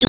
you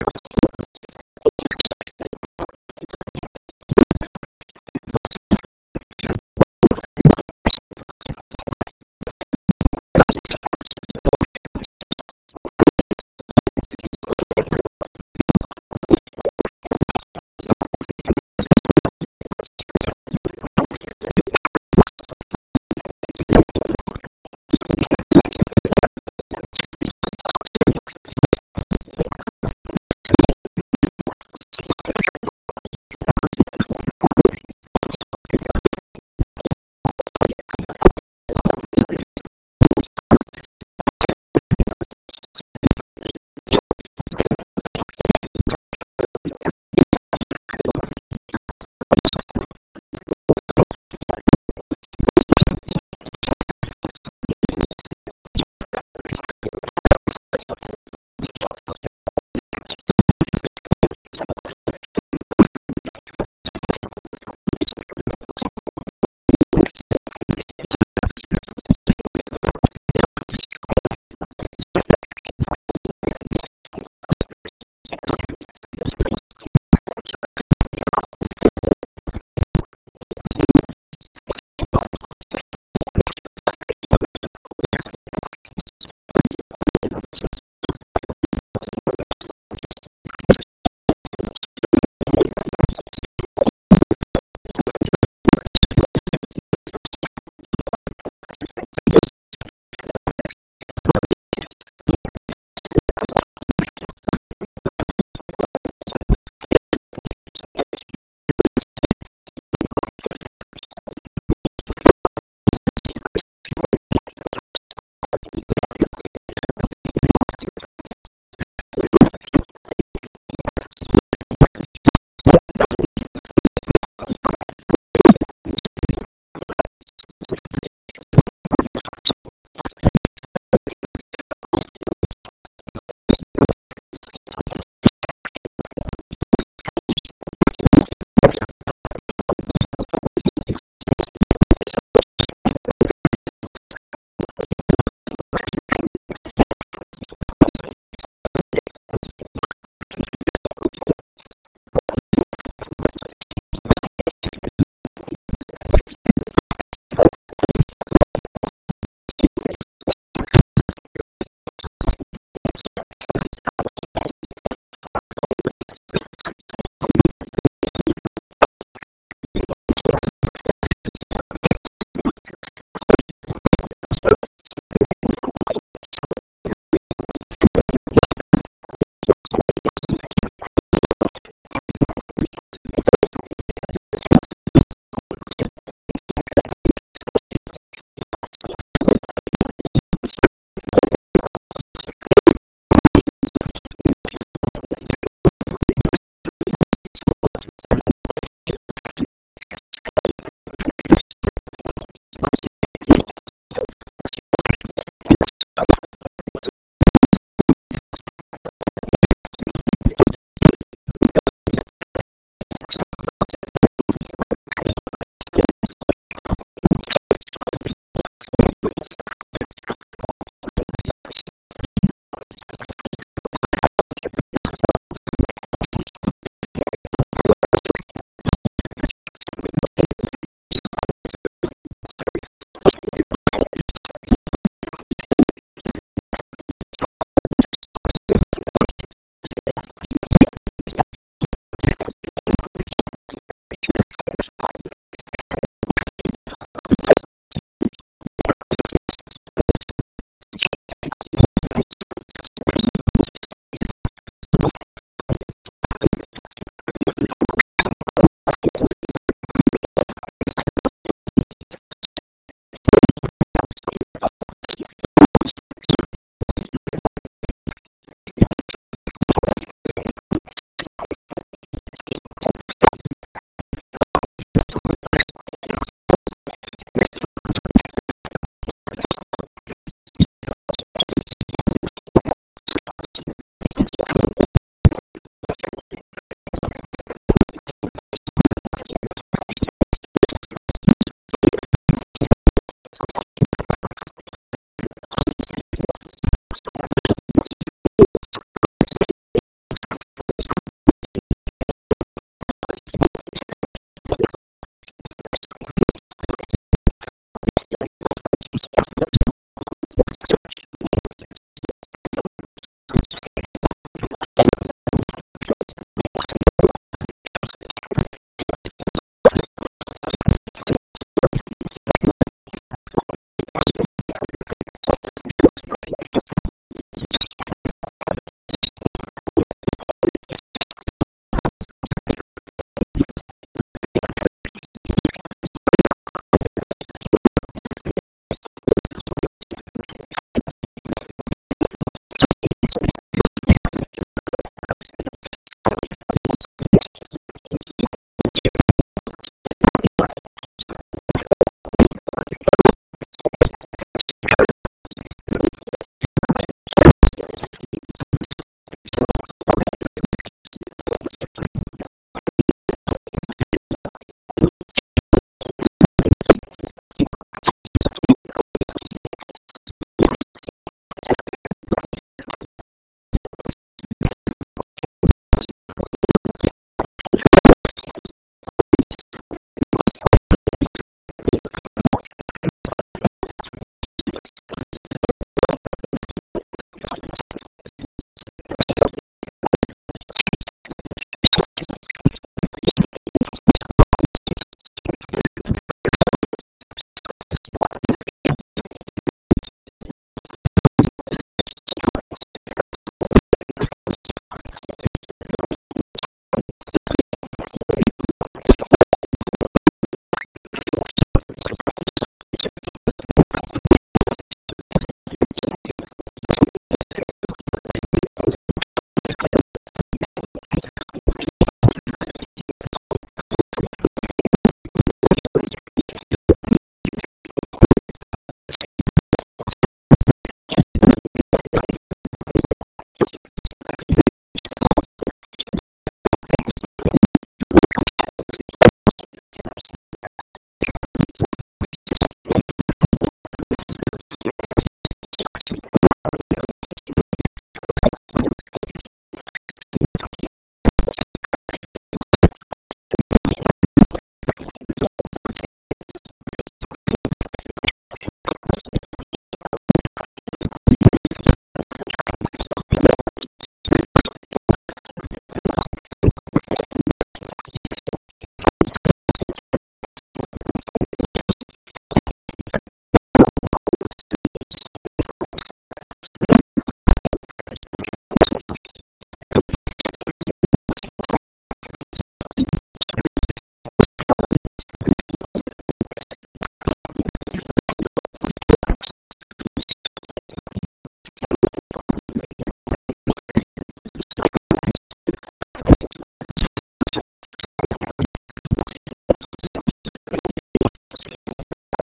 work more stretch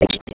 education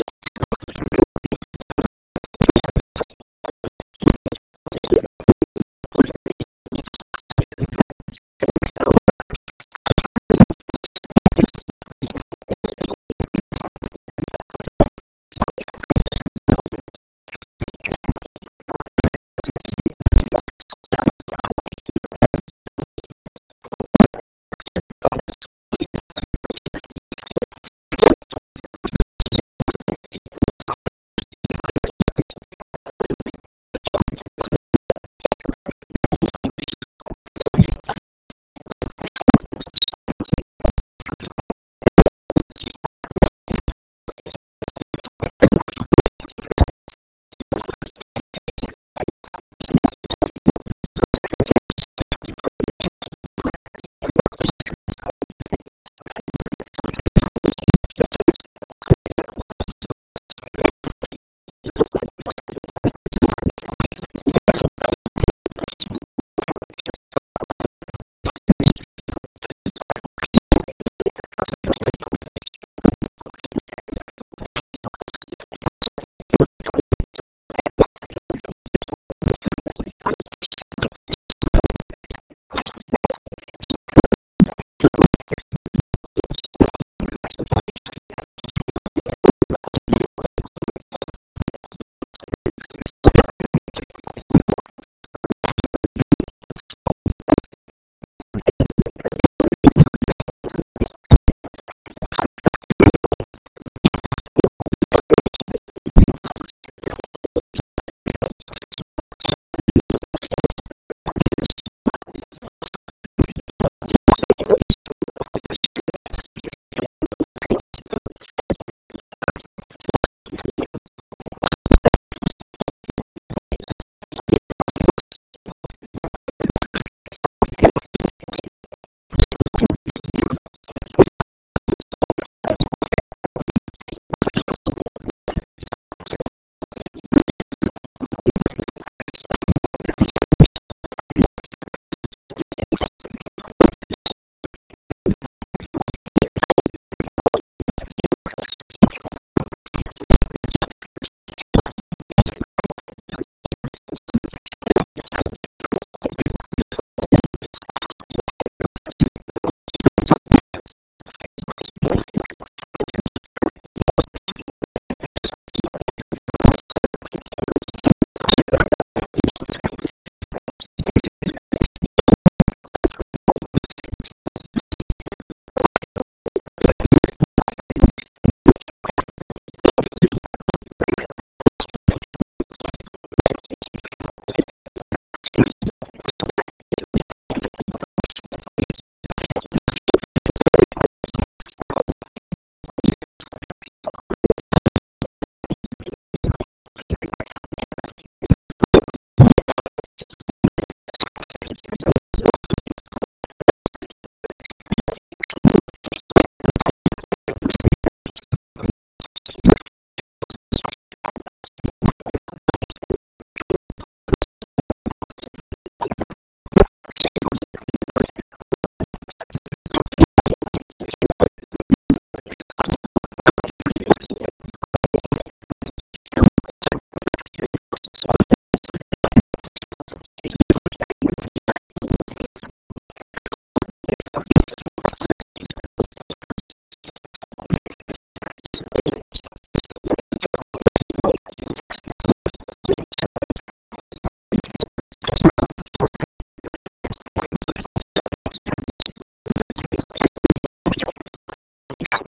impact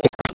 they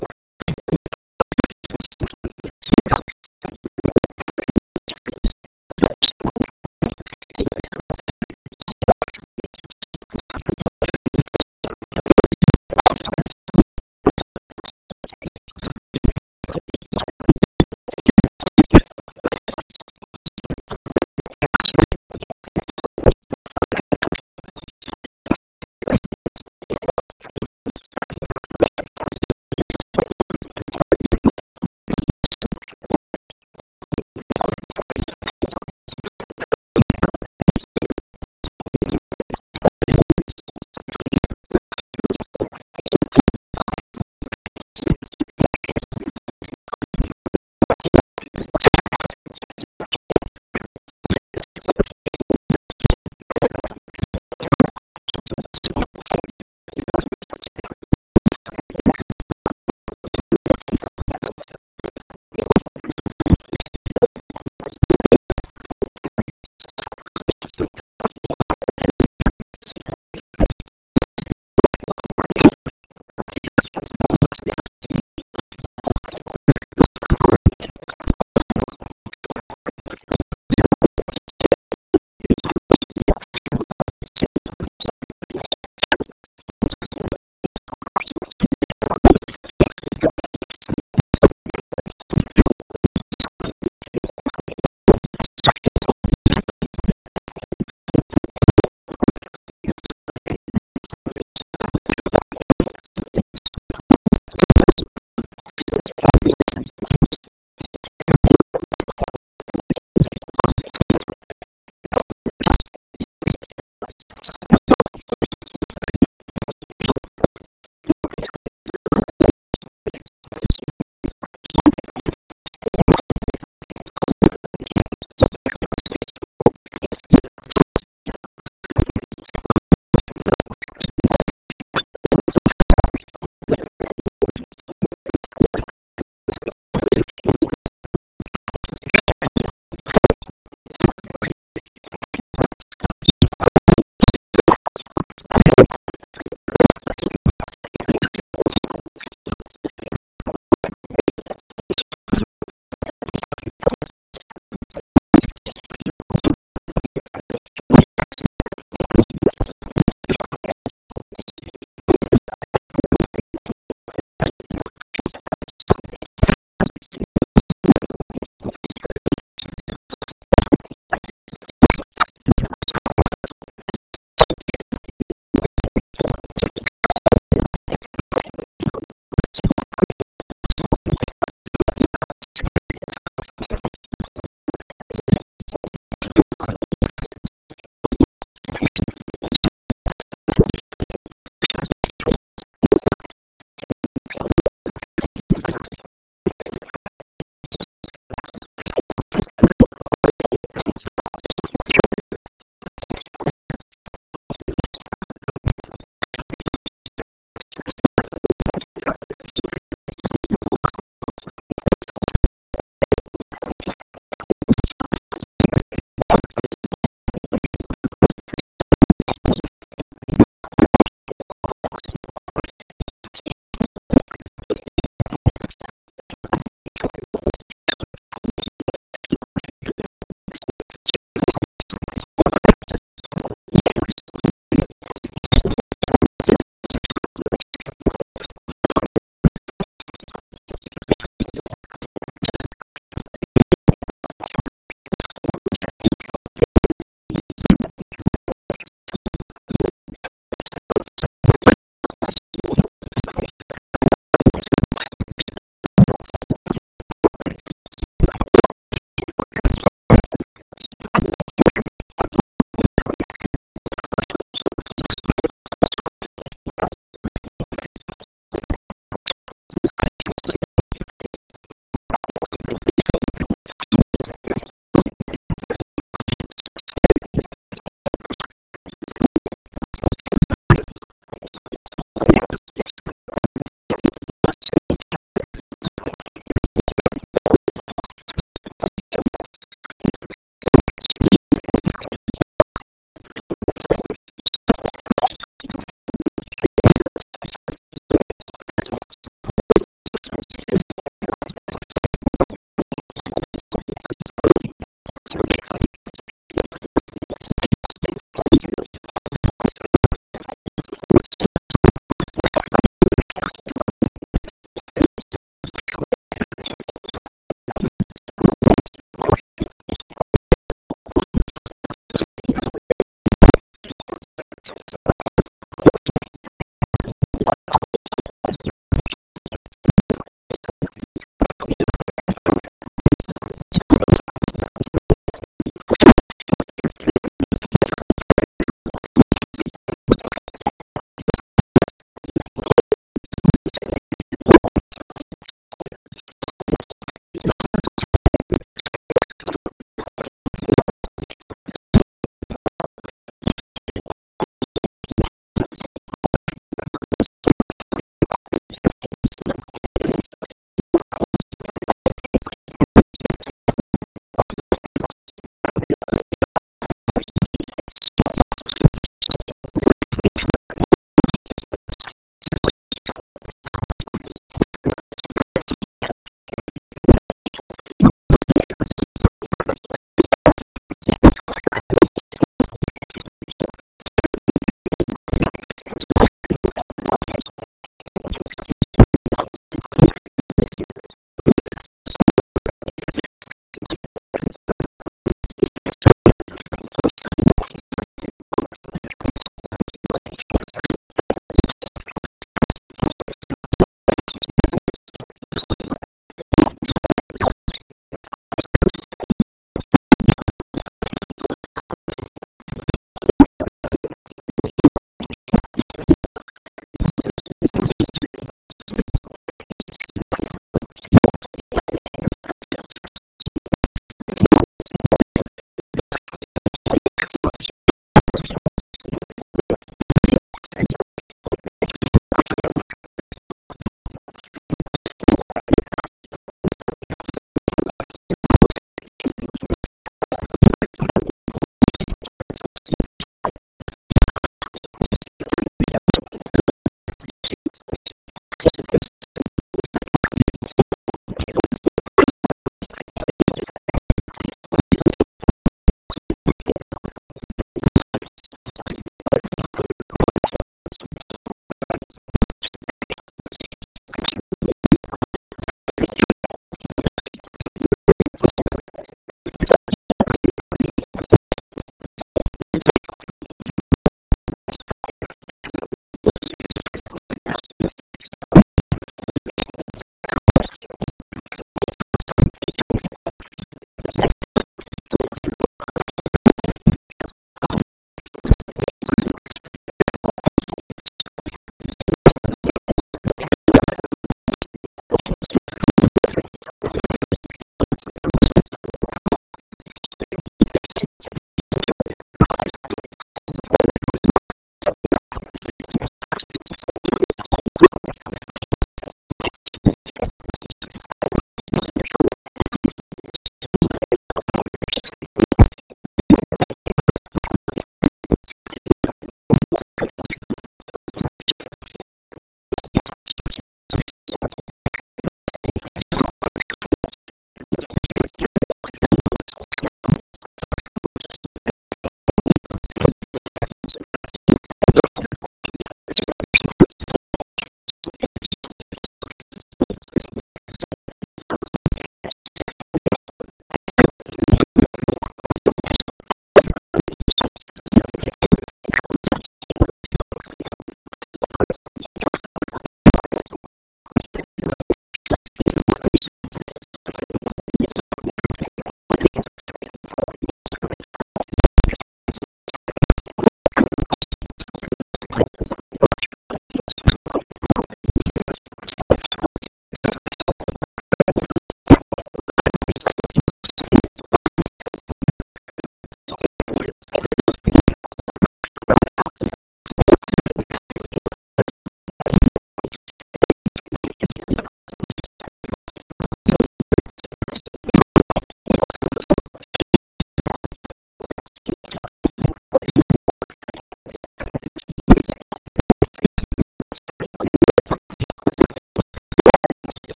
Gracias.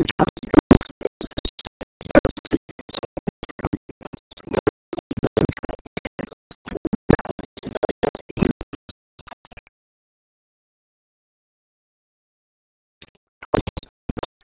which